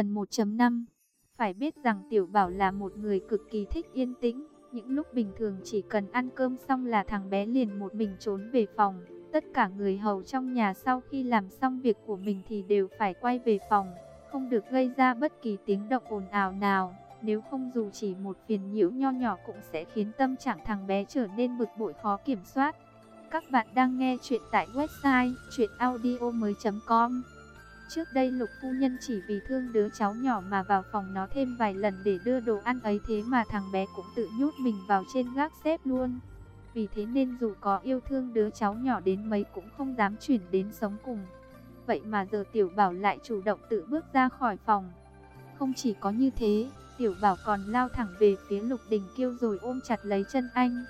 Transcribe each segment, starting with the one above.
Phần 1.5 Phải biết rằng Tiểu Bảo là một người cực kỳ thích yên tĩnh. Những lúc bình thường chỉ cần ăn cơm xong là thằng bé liền một mình trốn về phòng. Tất cả người hầu trong nhà sau khi làm xong việc của mình thì đều phải quay về phòng. Không được gây ra bất kỳ tiếng động ồn ào nào. Nếu không dù chỉ một phiền nhiễu nho nhỏ cũng sẽ khiến tâm trạng thằng bé trở nên bực bội khó kiểm soát. Các bạn đang nghe chuyện tại website chuyenaudio.com Trước đây Lục Phu Nhân chỉ vì thương đứa cháu nhỏ mà vào phòng nó thêm vài lần để đưa đồ ăn ấy thế mà thằng bé cũng tự nhốt mình vào trên gác xếp luôn. Vì thế nên dù có yêu thương đứa cháu nhỏ đến mấy cũng không dám chuyển đến sống cùng. Vậy mà giờ Tiểu Bảo lại chủ động tự bước ra khỏi phòng. Không chỉ có như thế, Tiểu Bảo còn lao thẳng về phía Lục Đình Kiêu rồi ôm chặt lấy chân anh.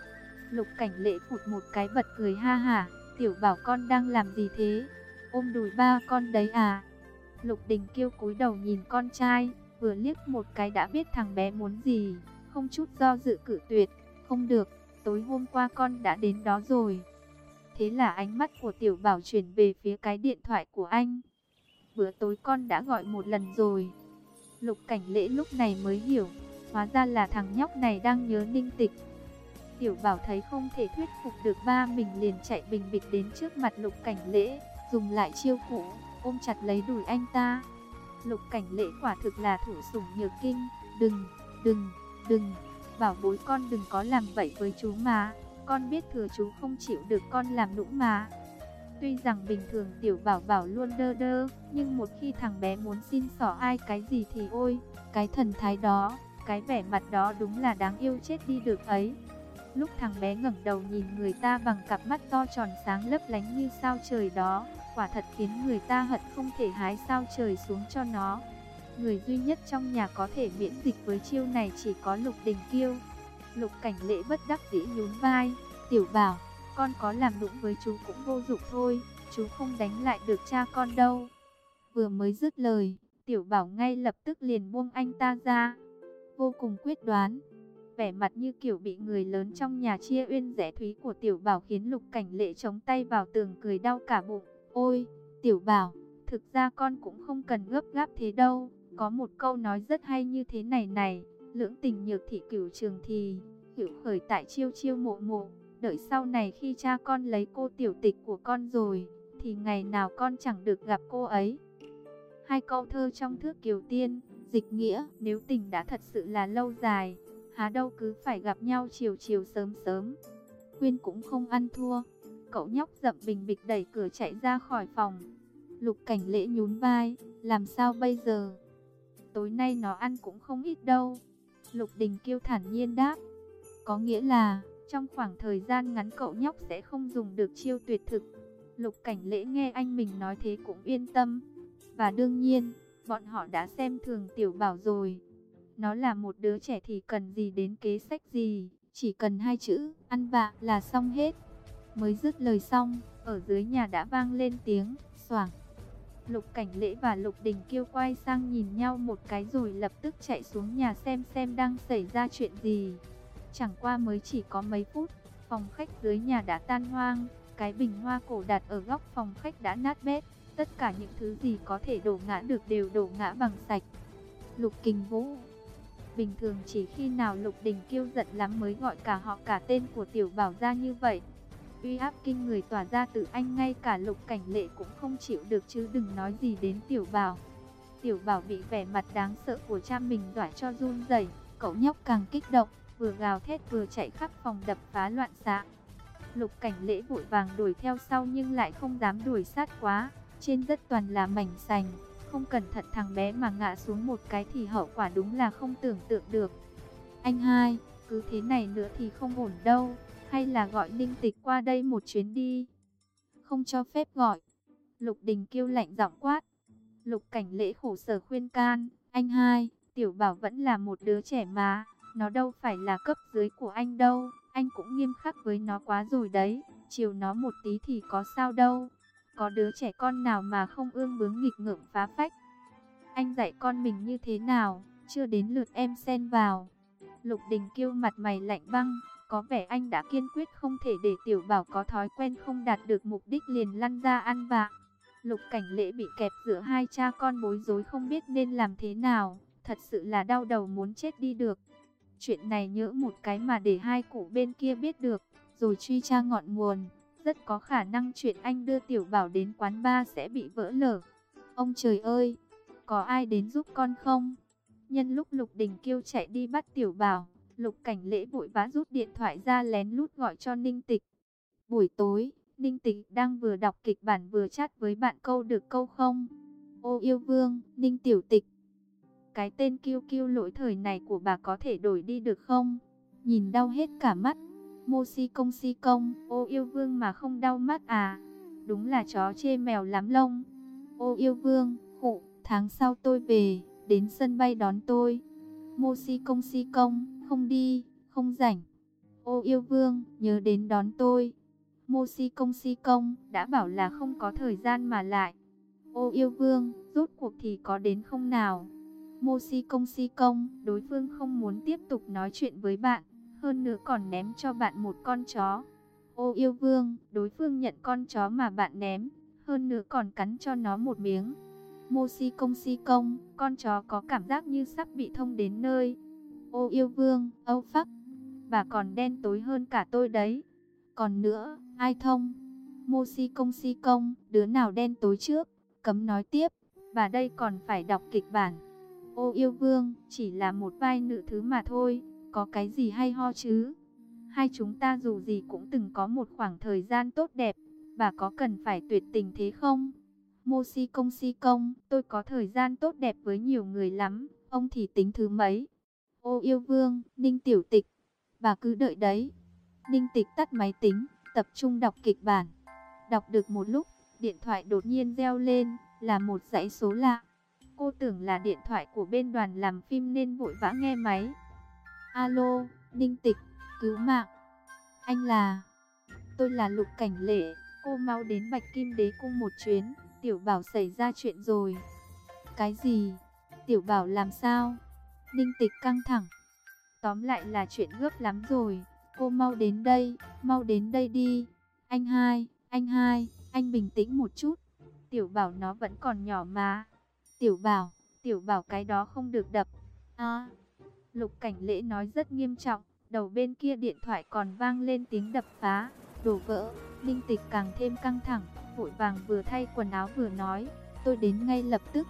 Lục Cảnh Lễ phụt một cái bật cười ha hả, "Tiểu Bảo con đang làm gì thế? Ôm đùi ba con đấy à?" Lục Đình Kiêu cúi đầu nhìn con trai, vừa liếc một cái đã biết thằng bé muốn gì, không chút do dự cử tuyệt, "Không được, tối hôm qua con đã đến đó rồi." Thế là ánh mắt của Tiểu Bảo chuyển về phía cái điện thoại của anh. "Bữa tối con đã gọi một lần rồi." Lục cảnh lễ lúc này mới hiểu, hóa ra là thằng nhóc này đang nhớ ninh tịch. Tiểu bảo thấy không thể thuyết phục được ba mình liền chạy bình bịch đến trước mặt lục cảnh lễ, dùng lại chiêu cũ, ôm chặt lấy đùi anh ta. Lục cảnh lễ quả thực là thủ sủng nhược kinh, đừng, đừng, đừng, bảo bối con đừng có làm vậy với chú mà, con biết thừa chú không chịu được con làm nũng mà. Tuy rằng bình thường tiểu bảo bảo luôn đơ đơ, nhưng một khi thằng bé muốn xin xỏ ai cái gì thì ôi, cái thần thái đó, cái vẻ mặt đó đúng là đáng yêu chết đi được ấy. Lúc thằng bé ngẩng đầu nhìn người ta bằng cặp mắt to tròn sáng lấp lánh như sao trời đó, quả thật khiến người ta hận không thể hái sao trời xuống cho nó. Người duy nhất trong nhà có thể miễn dịch với chiêu này chỉ có Lục Đình Kiêu. Lục Cảnh Lễ bất đắc dĩ nhún vai, tiểu bảo con có làm đụng với chú cũng vô dụng thôi, chú không đánh lại được cha con đâu. Vừa mới dứt lời, tiểu bảo ngay lập tức liền buông anh ta ra, vô cùng quyết đoán. Vẻ mặt như kiểu bị người lớn trong nhà chia uyên rẻ thúy của tiểu bảo khiến lục cảnh lệ chống tay vào tường cười đau cả bụng. Ôi, tiểu bảo, thực ra con cũng không cần gấp gáp thế đâu. Có một câu nói rất hay như thế này này, lưỡng tình nhược thị cửu trường thì, hiểu khởi tại chiêu chiêu mộ mộ. Đợi sau này khi cha con lấy cô tiểu tịch của con rồi, thì ngày nào con chẳng được gặp cô ấy. Hai câu thơ trong thước kiều tiên, dịch nghĩa, nếu tình đã thật sự là lâu dài, há đâu cứ phải gặp nhau chiều chiều sớm sớm. Quyên cũng không ăn thua, cậu nhóc dậm bình bịch đẩy cửa chạy ra khỏi phòng. Lục cảnh lễ nhún vai, làm sao bây giờ? Tối nay nó ăn cũng không ít đâu. Lục đình kiêu thản nhiên đáp, có nghĩa là trong khoảng thời gian ngắn cậu nhóc sẽ không dùng được chiêu tuyệt thực. Lục cảnh lễ nghe anh mình nói thế cũng yên tâm. Và đương nhiên, bọn họ đã xem thường tiểu bảo rồi. Nó là một đứa trẻ thì cần gì đến kế sách gì, chỉ cần hai chữ, ăn vạ là xong hết. Mới dứt lời xong, ở dưới nhà đã vang lên tiếng, xoảng. Lục Cảnh Lễ và Lục Đình Kiêu quay sang nhìn nhau một cái rồi lập tức chạy xuống nhà xem xem đang xảy ra chuyện gì. Chẳng qua mới chỉ có mấy phút, phòng khách dưới nhà đã tan hoang, cái bình hoa cổ đặt ở góc phòng khách đã nát bét, tất cả những thứ gì có thể đổ ngã được đều đổ ngã bằng sạch. Lục Kình Vũ Bình thường chỉ khi nào Lục Đình kiêu giận lắm mới gọi cả họ cả tên của Tiểu Bảo ra như vậy. Uy áp kinh người tỏa ra từ anh ngay cả Lục Cảnh Lệ cũng không chịu được chứ đừng nói gì đến Tiểu Bảo. Tiểu Bảo bị vẻ mặt đáng sợ của cha mình dọa cho run rẩy, cậu nhóc càng kích động vừa gào thét vừa chạy khắp phòng đập phá loạn xạ. Lục cảnh lễ vội vàng đuổi theo sau nhưng lại không dám đuổi sát quá, trên rất toàn là mảnh sành, không cẩn thận thằng bé mà ngã xuống một cái thì hậu quả đúng là không tưởng tượng được. Anh hai, cứ thế này nữa thì không ổn đâu, hay là gọi ninh tịch qua đây một chuyến đi. Không cho phép gọi. Lục đình kêu lạnh giọng quát. Lục cảnh lễ khổ sở khuyên can, anh hai, tiểu bảo vẫn là một đứa trẻ mà, nó đâu phải là cấp dưới của anh đâu, anh cũng nghiêm khắc với nó quá rồi đấy, chiều nó một tí thì có sao đâu. Có đứa trẻ con nào mà không ương bướng nghịch ngợm phá phách. Anh dạy con mình như thế nào, chưa đến lượt em xen vào. Lục Đình kêu mặt mày lạnh băng, có vẻ anh đã kiên quyết không thể để tiểu bảo có thói quen không đạt được mục đích liền lăn ra ăn vạ. Lục cảnh lễ bị kẹp giữa hai cha con bối rối không biết nên làm thế nào, thật sự là đau đầu muốn chết đi được. Chuyện này nhỡ một cái mà để hai cụ bên kia biết được, rồi truy tra ngọn nguồn, rất có khả năng chuyện anh đưa tiểu bảo đến quán ba sẽ bị vỡ lở. Ông trời ơi, có ai đến giúp con không? Nhân lúc Lục Đình Kiêu chạy đi bắt tiểu bảo, Lục Cảnh Lễ vội vã rút điện thoại ra lén lút gọi cho Ninh Tịch. Buổi tối, Ninh Tịch đang vừa đọc kịch bản vừa chat với bạn câu được câu không? Ô yêu vương, Ninh Tiểu Tịch. Cái tên kiêu kiêu lỗi thời này của bà có thể đổi đi được không? Nhìn đau hết cả mắt. Mô si công si công, ô yêu vương mà không đau mắt à? Đúng là chó chê mèo lắm lông. Ô yêu vương, khụ, tháng sau tôi về, đến sân bay đón tôi. Mô si công si công, không đi, không rảnh. Ô yêu vương, nhớ đến đón tôi. Mô si công si công, đã bảo là không có thời gian mà lại. Ô yêu vương, rốt cuộc thì có đến không nào? Mô si công si công, đối phương không muốn tiếp tục nói chuyện với bạn, hơn nữa còn ném cho bạn một con chó. Ô yêu vương, đối phương nhận con chó mà bạn ném, hơn nữa còn cắn cho nó một miếng. Mô si công si công, con chó có cảm giác như sắp bị thông đến nơi. Ô yêu vương, âu phắc, bà còn đen tối hơn cả tôi đấy. Còn nữa, ai thông? Mô si công si công, đứa nào đen tối trước? Cấm nói tiếp, bà đây còn phải đọc kịch bản. Ô yêu vương, chỉ là một vai nữ thứ mà thôi, có cái gì hay ho chứ? Hai chúng ta dù gì cũng từng có một khoảng thời gian tốt đẹp, bà có cần phải tuyệt tình thế không? Mô si công si công, tôi có thời gian tốt đẹp với nhiều người lắm, ông thì tính thứ mấy? Ô yêu vương, Ninh Tiểu Tịch, bà cứ đợi đấy. Ninh Tịch tắt máy tính, tập trung đọc kịch bản. Đọc được một lúc, điện thoại đột nhiên reo lên, là một dãy số lạ. Cô tưởng là điện thoại của bên đoàn làm phim nên vội vã nghe máy. Alo, Ninh Tịch, cứu mạng. Anh là... Tôi là Lục Cảnh Lệ, cô mau đến Bạch Kim Đế Cung một chuyến, Tiểu Bảo xảy ra chuyện rồi. Cái gì? Tiểu Bảo làm sao? Ninh Tịch căng thẳng. Tóm lại là chuyện gấp lắm rồi, cô mau đến đây, mau đến đây đi. Anh hai, anh hai, anh bình tĩnh một chút. Tiểu Bảo nó vẫn còn nhỏ mà. Tiểu Bảo, Tiểu Bảo cái đó không được đập. À, Lục Cảnh Lễ nói rất nghiêm trọng, đầu bên kia điện thoại còn vang lên tiếng đập phá, đổ vỡ. Ninh Tịch càng thêm căng thẳng, vội vàng vừa thay quần áo vừa nói, tôi đến ngay lập tức.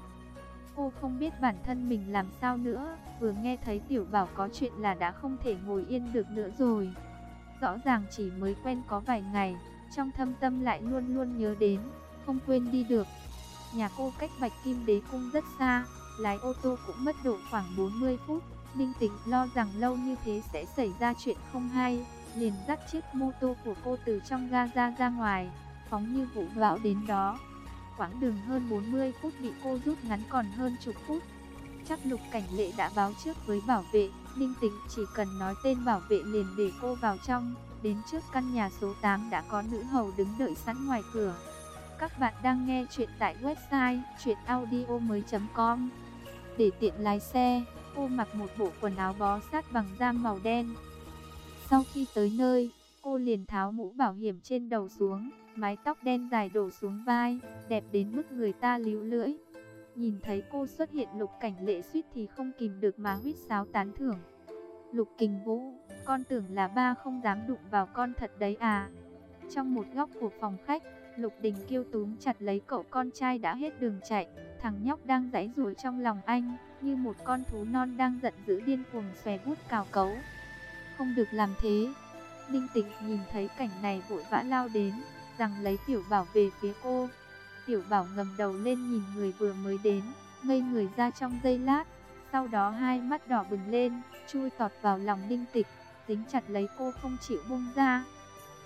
Cô không biết bản thân mình làm sao nữa, vừa nghe thấy Tiểu Bảo có chuyện là đã không thể ngồi yên được nữa rồi. Rõ ràng chỉ mới quen có vài ngày, trong thâm tâm lại luôn luôn nhớ đến, không quên đi được. Nhà cô cách Bạch Kim Đế Cung rất xa, lái ô tô cũng mất độ khoảng 40 phút. Ninh Tĩnh lo rằng lâu như thế sẽ xảy ra chuyện không hay, liền dắt chiếc mô tô của cô từ trong ga ra ra ngoài, phóng như vũ bão đến đó. Quãng đường hơn 40 phút bị cô rút ngắn còn hơn chục phút. Chắc lục cảnh lệ đã báo trước với bảo vệ, Ninh Tĩnh chỉ cần nói tên bảo vệ liền để cô vào trong. Đến trước căn nhà số 8 đã có nữ hầu đứng đợi sẵn ngoài cửa. Các bạn đang nghe chuyện tại website chuyenaudio.com Để tiện lái xe, cô mặc một bộ quần áo bó sát bằng da màu đen. Sau khi tới nơi, cô liền tháo mũ bảo hiểm trên đầu xuống, mái tóc đen dài đổ xuống vai, đẹp đến mức người ta líu lưỡi. Nhìn thấy cô xuất hiện lục cảnh lệ suýt thì không kìm được mà huýt sáo tán thưởng. Lục kình vũ, con tưởng là ba không dám đụng vào con thật đấy à. Trong một góc của phòng khách, Lục Đình Kiêu túm chặt lấy cậu con trai đã hết đường chạy, thằng nhóc đang giãy giụa trong lòng anh, như một con thú non đang giận dữ điên cuồng xòe bút cào cấu. Không được làm thế. Ninh Tịch nhìn thấy cảnh này vội vã lao đến, rằng lấy Tiểu Bảo về phía cô. Tiểu Bảo ngầm đầu lên nhìn người vừa mới đến, ngây người ra trong giây lát, sau đó hai mắt đỏ bừng lên, chui tọt vào lòng Ninh Tịch, dính chặt lấy cô không chịu buông ra.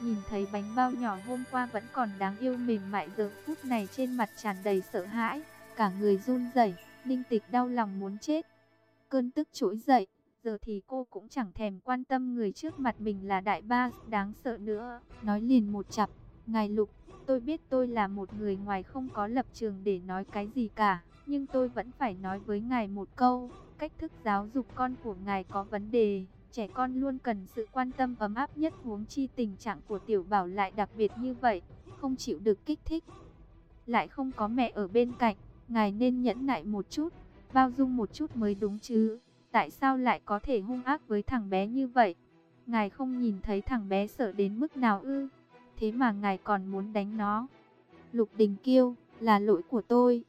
Nhìn thấy bánh bao nhỏ hôm qua vẫn còn đáng yêu mềm mại giờ phút này trên mặt tràn đầy sợ hãi, cả người run rẩy, Ninh Tịch đau lòng muốn chết. Cơn tức trỗi dậy, giờ thì cô cũng chẳng thèm quan tâm người trước mặt mình là đại ba đáng sợ nữa, nói liền một chặp, "Ngài Lục, tôi biết tôi là một người ngoài không có lập trường để nói cái gì cả, nhưng tôi vẫn phải nói với ngài một câu, cách thức giáo dục con của ngài có vấn đề." Trẻ con luôn cần sự quan tâm ấm áp nhất huống chi tình trạng của tiểu bảo lại đặc biệt như vậy, không chịu được kích thích. lại không có mẹ ở bên cạnh, ngài nên nhẫn nại một chút, bao dung một chút mới đúng chứ. Tại sao lại có thể hung ác với thằng bé như vậy? Ngài không nhìn thấy thằng bé sợ đến mức nào ư? Thế mà ngài còn muốn đánh nó. Lục Đình Kiêu, là lỗi của tôi.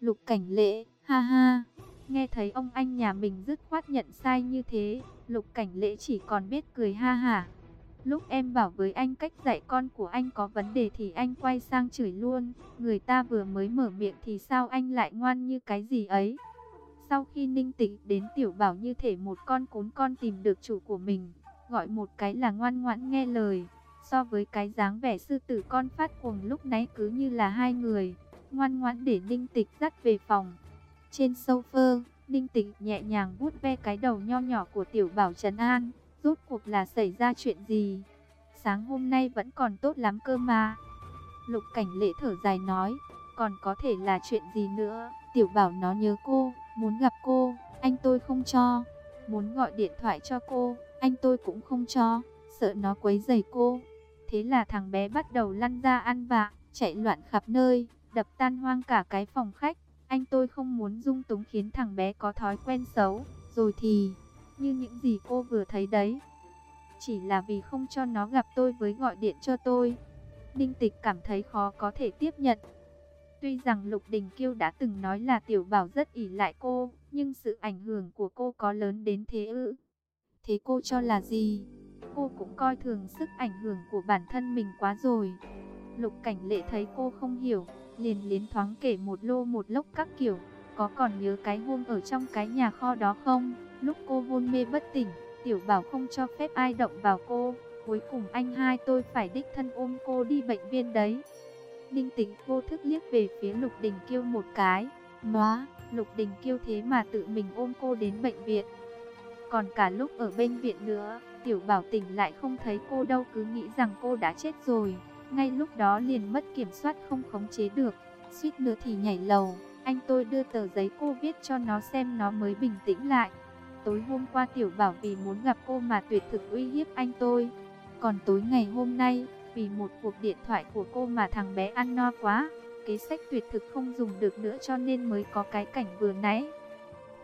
Lục Cảnh Lễ, ha ha. Nghe thấy ông anh nhà mình dứt khoát nhận sai như thế, Lục Cảnh Lễ chỉ còn biết cười ha ha. Lúc em bảo với anh cách dạy con của anh có vấn đề thì anh quay sang chửi luôn. Người ta vừa mới mở miệng thì sao anh lại ngoan như cái gì ấy. Sau khi ninh tĩnh đến tiểu bảo như thể một con cún con tìm được chủ của mình. Gọi một cái là ngoan ngoãn nghe lời. So với cái dáng vẻ sư tử con phát cuồng lúc nãy cứ như là hai người. Ngoan ngoãn để ninh tịch dắt về phòng. Trên sofa, ninh tịch nhẹ nhàng vuốt ve cái đầu nho nhỏ của tiểu bảo trấn an. Rốt cuộc là xảy ra chuyện gì? Sáng hôm nay vẫn còn tốt lắm cơ mà. Lục cảnh lễ thở dài nói, còn có thể là chuyện gì nữa? Tiểu bảo nó nhớ cô, muốn gặp cô, anh tôi không cho. Muốn gọi điện thoại cho cô, anh tôi cũng không cho, sợ nó quấy rầy cô. Thế là thằng bé bắt đầu lăn ra ăn vạ, chạy loạn khắp nơi, đập tan hoang cả cái phòng khách. Anh tôi không muốn dung túng khiến thằng bé có thói quen xấu, rồi thì như những gì cô vừa thấy đấy. Chỉ là vì không cho nó gặp tôi với gọi điện cho tôi. Ninh Tịch cảm thấy khó có thể tiếp nhận. Tuy rằng Lục Đình Kiêu đã từng nói là Tiểu Bảo rất ỷ lại cô, nhưng sự ảnh hưởng của cô có lớn đến thế ư? Thế cô cho là gì? Cô cũng coi thường sức ảnh hưởng của bản thân mình quá rồi. Lục Cảnh Lệ thấy cô không hiểu, liền liến thoáng kể một lô một lốc các kiểu. Có còn nhớ cái hôm ở trong cái nhà kho đó không? Lúc cô hôn mê bất tỉnh, Tiểu Bảo không cho phép ai động vào cô. Cuối cùng anh hai tôi phải đích thân ôm cô đi bệnh viện đấy. Ninh tĩnh vô thức liếc về phía Lục Đình Kiêu một cái. Nóa, Lục Đình Kiêu thế mà tự mình ôm cô đến bệnh viện. Còn cả lúc ở bệnh viện nữa, Tiểu Bảo tỉnh lại không thấy cô đâu cứ nghĩ rằng cô đã chết rồi. Ngay lúc đó liền mất kiểm soát không khống chế được, suýt nữa thì nhảy lầu. Anh tôi đưa tờ giấy cô viết cho nó xem nó mới bình tĩnh lại. Tối hôm qua Tiểu Bảo vì muốn gặp cô mà tuyệt thực uy hiếp anh tôi. Còn tối ngày hôm nay, vì một cuộc điện thoại của cô mà thằng bé ăn no quá. Kế sách tuyệt thực không dùng được nữa cho nên mới có cái cảnh vừa nãy.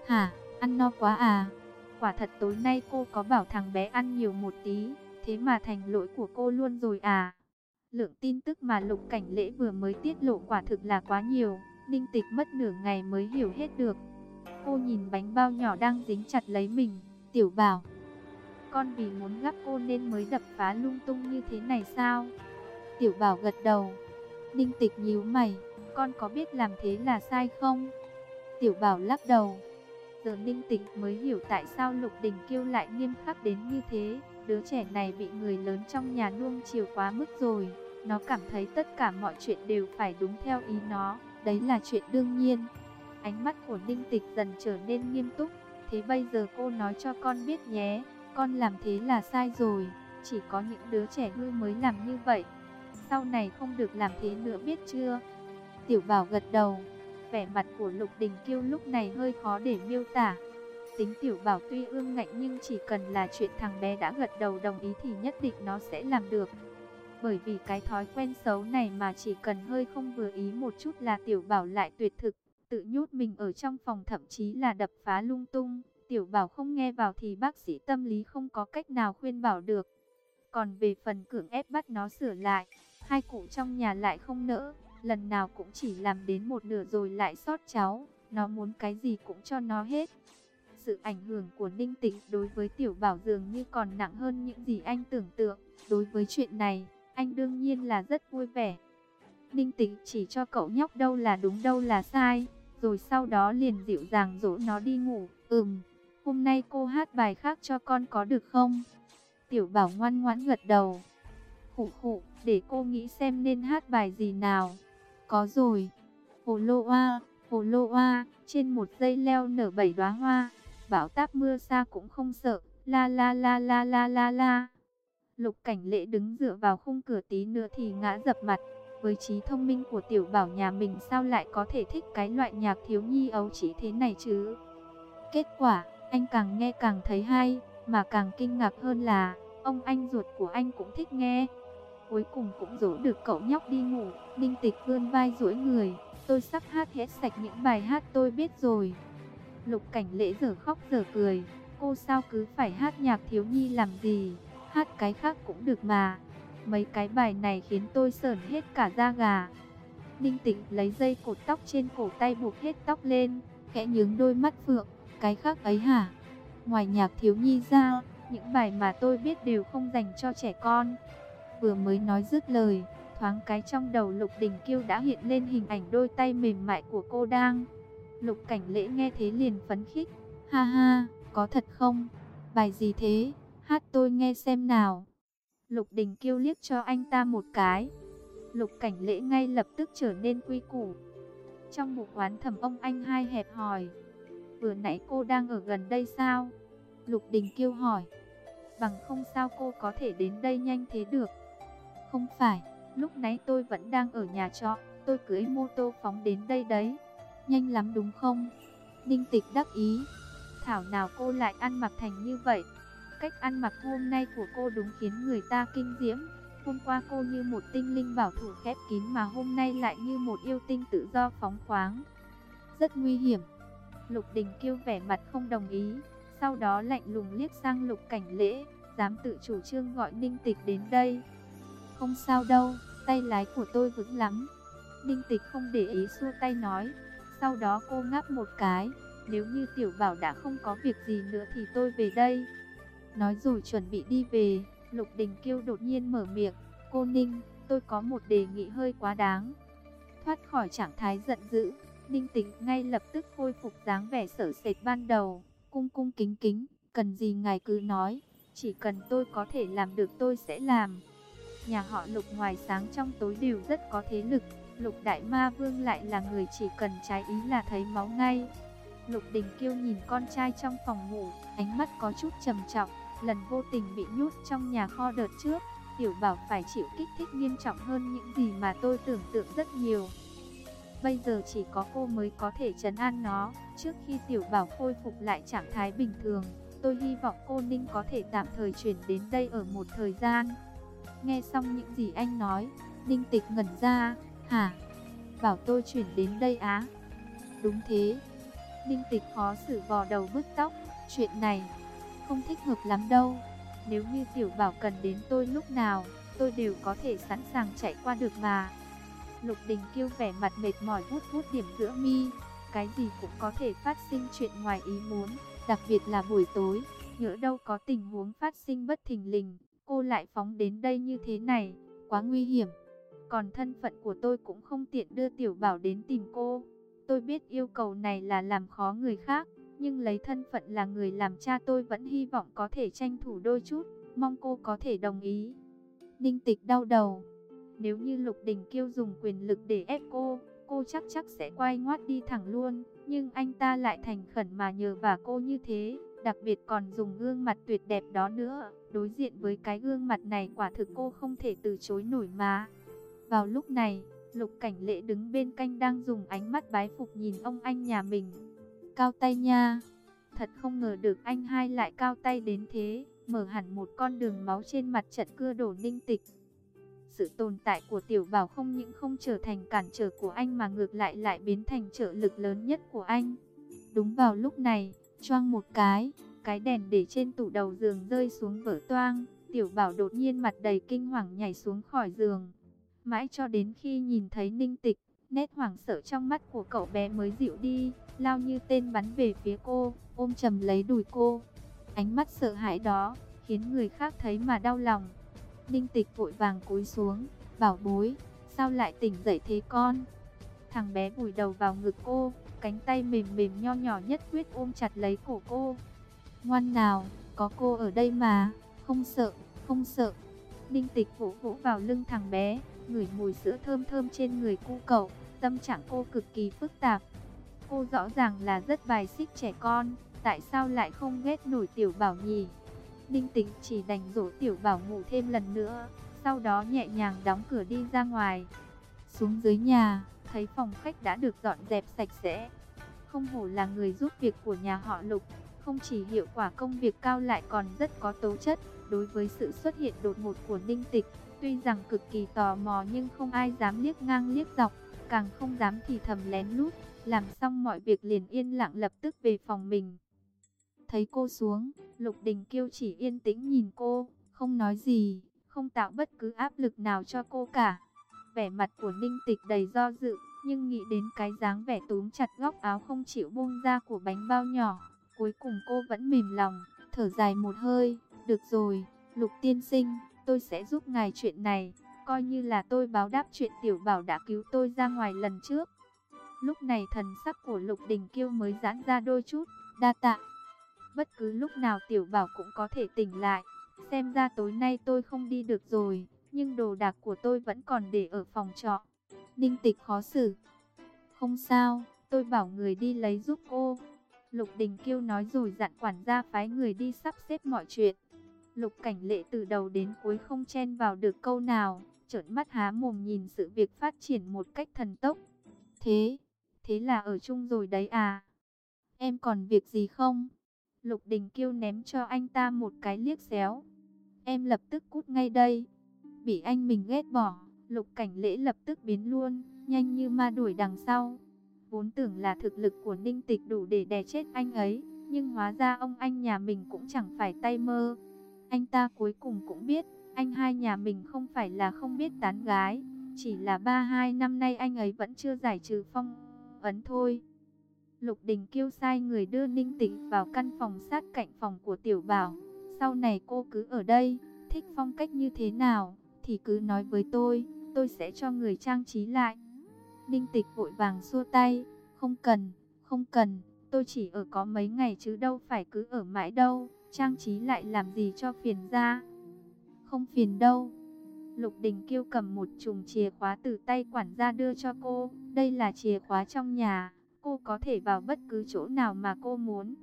Hả, ăn no quá à? Quả thật tối nay cô có bảo thằng bé ăn nhiều một tí, thế mà thành lỗi của cô luôn rồi à? Lượng tin tức mà Lục Cảnh Lễ vừa mới tiết lộ quả thực là quá nhiều, Ninh Tịch mất nửa ngày mới hiểu hết được. Cô nhìn bánh bao nhỏ đang dính chặt lấy mình, tiểu bảo. Con vì muốn gắp cô nên mới đập phá lung tung như thế này sao? Tiểu bảo gật đầu. Ninh tịch nhíu mày, con có biết làm thế là sai không? Tiểu bảo lắc đầu. Giờ ninh tịch mới hiểu tại sao Lục Đình kêu lại nghiêm khắc đến như thế. Đứa trẻ này bị người lớn trong nhà nuông chiều quá mức rồi. Nó cảm thấy tất cả mọi chuyện đều phải đúng theo ý nó. Đấy là chuyện đương nhiên. Ánh mắt của Ninh Tịch dần trở nên nghiêm túc. Thế bây giờ cô nói cho con biết nhé, con làm thế là sai rồi. Chỉ có những đứa trẻ hư mới làm như vậy. Sau này không được làm thế nữa biết chưa? Tiểu Bảo gật đầu. Vẻ mặt của Lục Đình Kiêu lúc này hơi khó để miêu tả. Tính Tiểu Bảo tuy ương ngạnh nhưng chỉ cần là chuyện thằng bé đã gật đầu đồng ý thì nhất định nó sẽ làm được. Bởi vì cái thói quen xấu này mà chỉ cần hơi không vừa ý một chút là Tiểu Bảo lại tuyệt thực, tự nhốt mình ở trong phòng thậm chí là đập phá lung tung. Tiểu bảo không nghe vào thì bác sĩ tâm lý không có cách nào khuyên bảo được. Còn về phần cưỡng ép bắt nó sửa lại, hai cụ trong nhà lại không nỡ, lần nào cũng chỉ làm đến một nửa rồi lại sót cháu, nó muốn cái gì cũng cho nó hết. Sự ảnh hưởng của Ninh Tĩnh đối với Tiểu Bảo dường như còn nặng hơn những gì anh tưởng tượng. Đối với chuyện này, anh đương nhiên là rất vui vẻ. Ninh Tĩnh chỉ cho cậu nhóc đâu là đúng đâu là sai rồi sau đó liền dịu dàng dỗ nó đi ngủ. Ừm, hôm nay cô hát bài khác cho con có được không? Tiểu bảo ngoan ngoãn gật đầu. Khụ khụ, để cô nghĩ xem nên hát bài gì nào. Có rồi. Hồ lô hoa, hồ lô hoa, trên một dây leo nở bảy đóa hoa. bảo táp mưa xa cũng không sợ, la la la la la la la. Lục cảnh lệ đứng dựa vào khung cửa tí nữa thì ngã dập mặt. Với trí thông minh của tiểu bảo nhà mình sao lại có thể thích cái loại nhạc thiếu nhi ấu chỉ thế này chứ? Kết quả, anh càng nghe càng thấy hay, mà càng kinh ngạc hơn là, ông anh ruột của anh cũng thích nghe. Cuối cùng cũng dỗ được cậu nhóc đi ngủ. Ninh tịch vươn vai duỗi người. Tôi sắp hát hết sạch những bài hát tôi biết rồi. Lục cảnh lễ giờ khóc giờ cười. Cô sao cứ phải hát nhạc thiếu nhi làm gì? Hát cái khác cũng được mà. Mấy cái bài này khiến tôi sờn hết cả da gà. Ninh tịch lấy dây cột tóc trên cổ tay buộc hết tóc lên. Khẽ nhướng đôi mắt phượng. Cái khác ấy hả? Ngoài nhạc thiếu nhi ra, những bài mà tôi biết đều không dành cho trẻ con. Vừa mới nói dứt lời, thoáng cái trong đầu Lục Đình Kiêu đã hiện lên hình ảnh đôi tay mềm mại của cô đang. Lục Cảnh Lễ nghe thế liền phấn khích, ha ha, có thật không? Bài gì thế? Hát tôi nghe xem nào. Lục Đình Kiêu liếc cho anh ta một cái. Lục Cảnh Lễ ngay lập tức trở nên quy củ. Trong một quán thầm ông anh hai hẹp hỏi, vừa nãy cô đang ở gần đây sao? Lục Đình Kiêu hỏi, bằng không sao cô có thể đến đây nhanh thế được? Không phải, lúc nãy tôi vẫn đang ở nhà trọ, tôi cưỡi mô tô phóng đến đây đấy. Nhanh lắm đúng không? Ninh Tịch đắc ý. Thảo nào cô lại ăn mặc thành như vậy? Cách ăn mặc hôm nay của cô đúng khiến người ta kinh diễm. Hôm qua cô như một tinh linh bảo thủ khép kín mà hôm nay lại như một yêu tinh tự do phóng khoáng. Rất nguy hiểm. Lục Đình Kiêu vẻ mặt không đồng ý, sau đó lạnh lùng liếc sang Lục Cảnh Lễ, dám tự chủ trương gọi Ninh Tịch đến đây. Không sao đâu, tay lái của tôi vững lắm. Ninh Tịch không để ý xua tay nói, sau đó cô ngáp một cái, nếu như Tiểu Bảo đã không có việc gì nữa thì tôi về đây. Nói rồi chuẩn bị đi về, Lục Đình Kiêu đột nhiên mở miệng, cô Ninh, tôi có một đề nghị hơi quá đáng. Thoát khỏi trạng thái giận dữ, Ninh Tĩnh ngay lập tức khôi phục dáng vẻ sở sệt ban đầu, cung cung kính kính, cần gì ngài cứ nói, chỉ cần tôi có thể làm được tôi sẽ làm. Nhà họ Lục ngoài sáng trong tối đều rất có thế lực, Lục Đại Ma Vương lại là người chỉ cần trái ý là thấy máu ngay. Lục Đình Kiêu nhìn con trai trong phòng ngủ, ánh mắt có chút trầm trọng, lần vô tình bị nhốt trong nhà kho đợt trước, Tiểu Bảo phải chịu kích thích nghiêm trọng hơn những gì mà tôi tưởng tượng rất nhiều. Bây giờ chỉ có cô mới có thể trấn an nó, trước khi Tiểu Bảo khôi phục lại trạng thái bình thường, tôi hy vọng cô Ninh có thể tạm thời chuyển đến đây ở một thời gian. Nghe xong những gì anh nói, Ninh Tịch ngẩn ra, hả? Bảo tôi chuyển đến đây á? Đúng thế. Ninh Tịch khó xử vò đầu bứt tóc, chuyện này không thích hợp lắm đâu. Nếu như Tiểu Bảo cần đến tôi lúc nào, tôi đều có thể sẵn sàng chạy qua được mà. Lục Đình Kiêu vẻ mặt mệt mỏi vuốt vuốt điểm giữa mi, cái gì cũng có thể phát sinh chuyện ngoài ý muốn, đặc biệt là buổi tối, nhỡ đâu có tình huống phát sinh bất thình lình, cô lại phóng đến đây như thế này, quá nguy hiểm. Còn thân phận của tôi cũng không tiện đưa Tiểu Bảo đến tìm cô. Tôi biết yêu cầu này là làm khó người khác, nhưng lấy thân phận là người làm cha tôi vẫn hy vọng có thể tranh thủ đôi chút, mong cô có thể đồng ý. Ninh tịch đau đầu. Nếu như Lục Đình Kiêu dùng quyền lực để ép cô, cô chắc chắc sẽ quay ngoắt đi thẳng luôn. Nhưng anh ta lại thành khẩn mà nhờ vả cô như thế, đặc biệt còn dùng gương mặt tuyệt đẹp đó nữa. Đối diện với cái gương mặt này quả thực cô không thể từ chối nổi mà. Vào lúc này, Lục Cảnh Lệ đứng bên canh đang dùng ánh mắt bái phục nhìn ông anh nhà mình. Cao tay nha, thật không ngờ được anh hai lại cao tay đến thế, mở hẳn một con đường máu trên mặt trận cưa đổ ninh tịch. Sự tồn tại của tiểu bảo không những không trở thành cản trở của anh mà ngược lại lại biến thành trợ lực lớn nhất của anh. Đúng vào lúc này, choang một cái, cái đèn để trên tủ đầu giường rơi xuống vỡ toang, tiểu bảo đột nhiên mặt đầy kinh hoàng nhảy xuống khỏi giường. Mãi cho đến khi nhìn thấy ninh tịch, nét hoảng sợ trong mắt của cậu bé mới dịu đi, lao như tên bắn về phía cô, ôm chầm lấy đùi cô. Ánh mắt sợ hãi đó, khiến người khác thấy mà đau lòng. Ninh tịch vội vàng cúi xuống, bảo bối, sao lại tỉnh dậy thế con? Thằng bé vùi đầu vào ngực cô, cánh tay mềm mềm nho nhỏ nhất quyết ôm chặt lấy cổ cô. Ngoan nào, có cô ở đây mà, không sợ, không sợ. Ninh tịch vỗ vỗ vào lưng thằng bé, ngửi mùi sữa thơm thơm trên người cu cậu, tâm trạng cô cực kỳ phức tạp. Cô rõ ràng là rất bài xích trẻ con, tại sao lại không ghét nổi tiểu bảo nhỉ? Đinh Tính chỉ đành dỗ tiểu bảo ngủ thêm lần nữa, sau đó nhẹ nhàng đóng cửa đi ra ngoài. Xuống dưới nhà, thấy phòng khách đã được dọn dẹp sạch sẽ. Không hổ là người giúp việc của nhà họ Lục, không chỉ hiệu quả công việc cao lại còn rất có tố chất. đối với sự xuất hiện đột ngột của Ninh Tịch, tuy rằng cực kỳ tò mò nhưng không ai dám liếc ngang liếc dọc, càng không dám thì thầm lén lút, làm xong mọi việc liền yên lặng lập tức về phòng mình. Thấy cô xuống, Lục Đình Kiêu chỉ yên tĩnh nhìn cô, không nói gì, không tạo bất cứ áp lực nào cho cô cả. Vẻ mặt của Ninh Tịch đầy do dự, nhưng nghĩ đến cái dáng vẻ túm chặt góc áo không chịu buông ra của bánh bao nhỏ, cuối cùng cô vẫn mềm lòng, thở dài một hơi, được rồi, Lục Tiên Sinh, tôi sẽ giúp ngài chuyện này, coi như là tôi báo đáp chuyện tiểu bảo đã cứu tôi ra ngoài lần trước. Lúc này thần sắc của Lục Đình Kiêu mới giãn ra đôi chút, đa tạ. Bất cứ lúc nào tiểu bảo cũng có thể tỉnh lại, xem ra tối nay tôi không đi được rồi, nhưng đồ đạc của tôi vẫn còn để ở phòng trọ. Ninh tịch khó xử. Không sao, tôi bảo người đi lấy giúp cô. Lục Đình Kiêu nói rồi dặn quản gia phái người đi sắp xếp mọi chuyện. Lục cảnh lệ từ đầu đến cuối không chen vào được câu nào, trợn mắt há mồm nhìn sự việc phát triển một cách thần tốc. Thế, thế là ở chung rồi đấy à? Em còn việc gì không? Lục Đình Kiêu ném cho anh ta một cái liếc xéo. Em lập tức cút ngay đây. Bị anh mình ghét bỏ, Lục Cảnh Lễ lập tức biến luôn, nhanh như ma đuổi đằng sau. Vốn tưởng là thực lực của Ninh Tịch đủ để đè chết anh ấy, nhưng hóa ra ông anh nhà mình cũng chẳng phải tay mơ. Anh ta cuối cùng cũng biết, anh hai nhà mình không phải là không biết tán gái, chỉ là ba hai năm nay anh ấy vẫn chưa giải trừ phong ấn thôi. Lục Đình kêu sai người đưa Ninh Tịch vào căn phòng sát cạnh phòng của Tiểu Bảo. Sau này cô cứ ở đây, thích phong cách như thế nào, thì cứ nói với tôi, tôi sẽ cho người trang trí lại. Ninh Tịch vội vàng xua tay, không cần, không cần, tôi chỉ ở có mấy ngày chứ đâu phải cứ ở mãi đâu, trang trí lại làm gì cho phiền ra. Không phiền đâu. Lục Đình kêu cầm một chùm chìa khóa từ tay quản gia đưa cho cô, đây là chìa khóa trong nhà, cô có thể vào bất cứ chỗ nào mà cô muốn.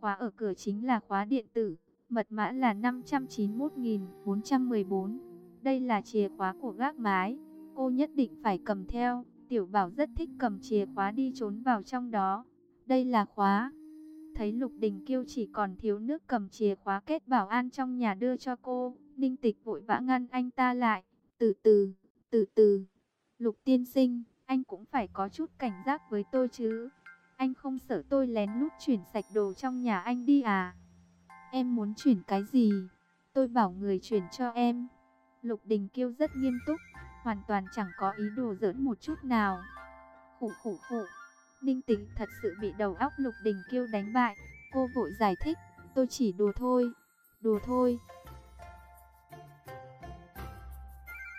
Khóa ở cửa chính là khóa điện tử, mật mã là 591.414. Đây là chìa khóa của gác mái, cô nhất định phải cầm theo. Tiểu Bảo rất thích cầm chìa khóa đi trốn vào trong đó. Đây là khóa. Thấy Lục Đình Kiêu chỉ còn thiếu nước cầm chìa khóa kết bảo an trong nhà đưa cho cô. Ninh Tịch vội vã ngăn anh ta lại. Từ từ, từ từ. Lục tiên sinh, anh cũng phải có chút cảnh giác với tôi chứ. Anh không sợ tôi lén lút chuyển sạch đồ trong nhà anh đi à? Em muốn chuyển cái gì? Tôi bảo người chuyển cho em. Lục Đình Kiêu rất nghiêm túc, hoàn toàn chẳng có ý đồ giỡn một chút nào. Khủ khủ khủ. Ninh Tĩnh thật sự bị đầu óc Lục Đình Kiêu đánh bại. Cô vội giải thích, tôi chỉ đùa thôi, đùa thôi.